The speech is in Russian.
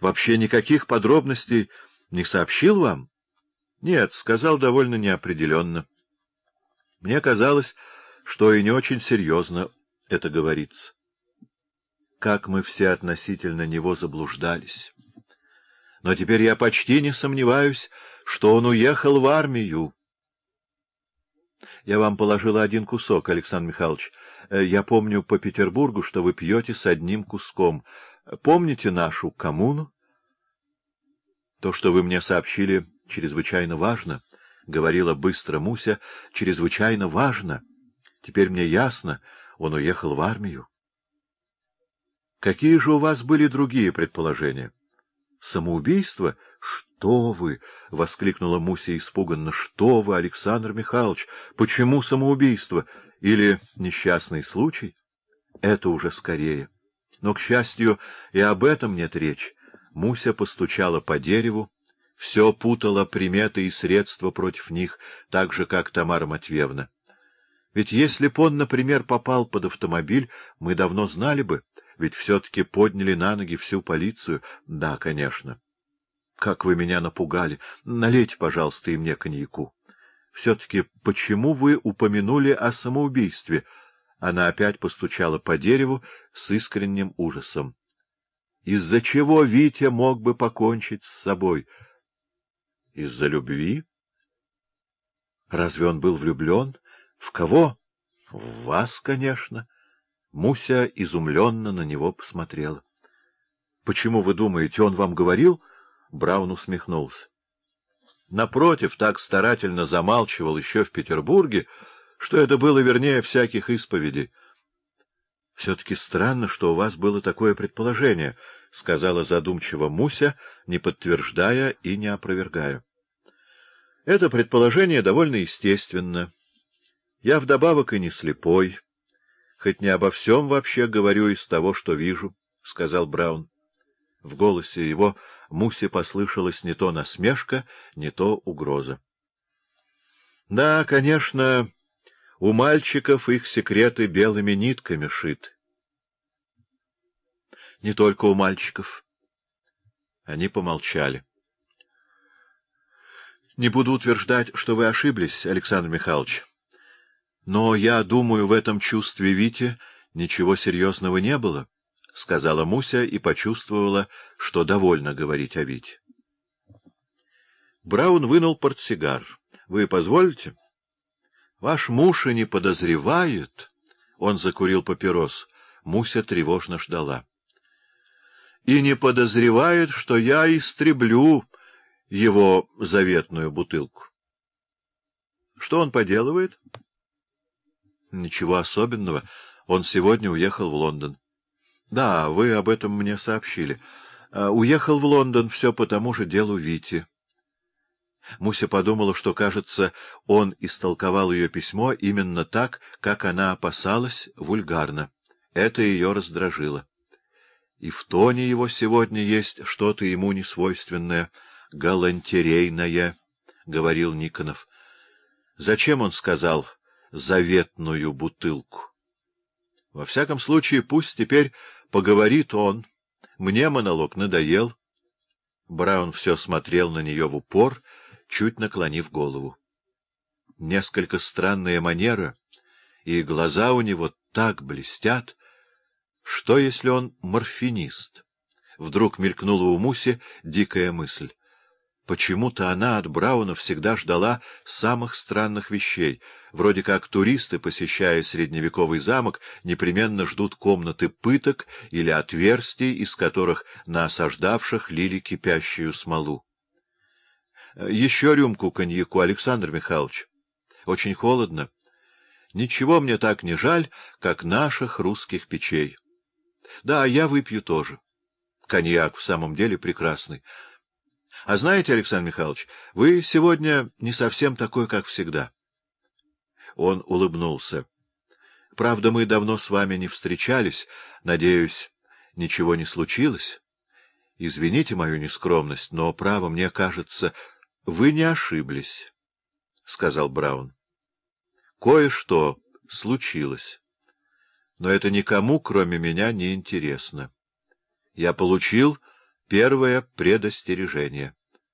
Вообще никаких подробностей не сообщил вам? Нет, сказал довольно неопределенно. Мне казалось, что и не очень серьезно это говорится. Как мы все относительно него заблуждались. Но теперь я почти не сомневаюсь, что он уехал в армию. Я вам положила один кусок, Александр Михайлович. Э, я помню по Петербургу, что вы пьете с одним куском. Помните нашу коммуну? То, что вы мне сообщили, чрезвычайно важно, — говорила быстро Муся, — чрезвычайно важно. Теперь мне ясно, он уехал в армию. Какие же у вас были другие предположения? Самоубийство? Что вы? — воскликнула Муся испуганно. — Что вы, Александр Михайлович? Почему самоубийство? Или несчастный случай? Это уже скорее. Но, к счастью, и об этом нет речи. Муся постучала по дереву, все путала приметы и средства против них, так же, как Тамара Матвеевна. Ведь если б он, например, попал под автомобиль, мы давно знали бы, ведь все-таки подняли на ноги всю полицию. Да, конечно. Как вы меня напугали. Налейте, пожалуйста, и мне коньяку. Все-таки почему вы упомянули о самоубийстве? Она опять постучала по дереву с искренним ужасом. Из-за чего Витя мог бы покончить с собой? Из-за любви? Разве он был влюблен? В кого? В вас, конечно. Муся изумленно на него посмотрела. — Почему вы думаете, он вам говорил? Браун усмехнулся. Напротив, так старательно замалчивал еще в Петербурге, что это было вернее всяких исповедей. — Все-таки странно, что у вас было такое предположение —— сказала задумчиво Муся, не подтверждая и не опровергая. — Это предположение довольно естественно. Я вдобавок и не слепой, хоть не обо всем вообще говорю из того, что вижу, — сказал Браун. В голосе его Мусе послышалась не то насмешка, не то угроза. — Да, конечно, у мальчиков их секреты белыми нитками шиты не только у мальчиков. Они помолчали. — Не буду утверждать, что вы ошиблись, Александр Михайлович. Но я думаю, в этом чувстве Вити ничего серьезного не было, — сказала Муся и почувствовала, что довольно говорить о Вите. Браун вынул портсигар. — Вы позволите? — Ваш муж и не подозревает. Он закурил папирос. Муся тревожно ждала и не подозревает, что я истреблю его заветную бутылку. Что он поделывает? Ничего особенного. Он сегодня уехал в Лондон. Да, вы об этом мне сообщили. А, уехал в Лондон все по тому же делу Вити. Муся подумала, что, кажется, он истолковал ее письмо именно так, как она опасалась, вульгарно. Это ее раздражило и в тоне его сегодня есть что-то ему несвойственное, галантерейное, — говорил Никонов. Зачем он сказал «заветную бутылку»? Во всяком случае, пусть теперь поговорит он. Мне монолог надоел. Браун все смотрел на нее в упор, чуть наклонив голову. Несколько странная манера, и глаза у него так блестят, что, если он морфинист? Вдруг мелькнула у Муси дикая мысль. Почему-то она от Брауна всегда ждала самых странных вещей. Вроде как туристы, посещая средневековый замок, непременно ждут комнаты пыток или отверстий, из которых на осаждавших лили кипящую смолу. — Еще рюмку коньяку, Александр Михайлович. Очень холодно. Ничего мне так не жаль, как наших русских печей. Да, я выпью тоже. Коньяк в самом деле прекрасный. А знаете, Александр Михайлович, вы сегодня не совсем такой, как всегда. Он улыбнулся. Правда, мы давно с вами не встречались. Надеюсь, ничего не случилось. Извините мою нескромность, но, право, мне кажется, вы не ошиблись, — сказал Браун. Кое-что случилось но это никому, кроме меня, не интересно. Я получил Первое предостережение.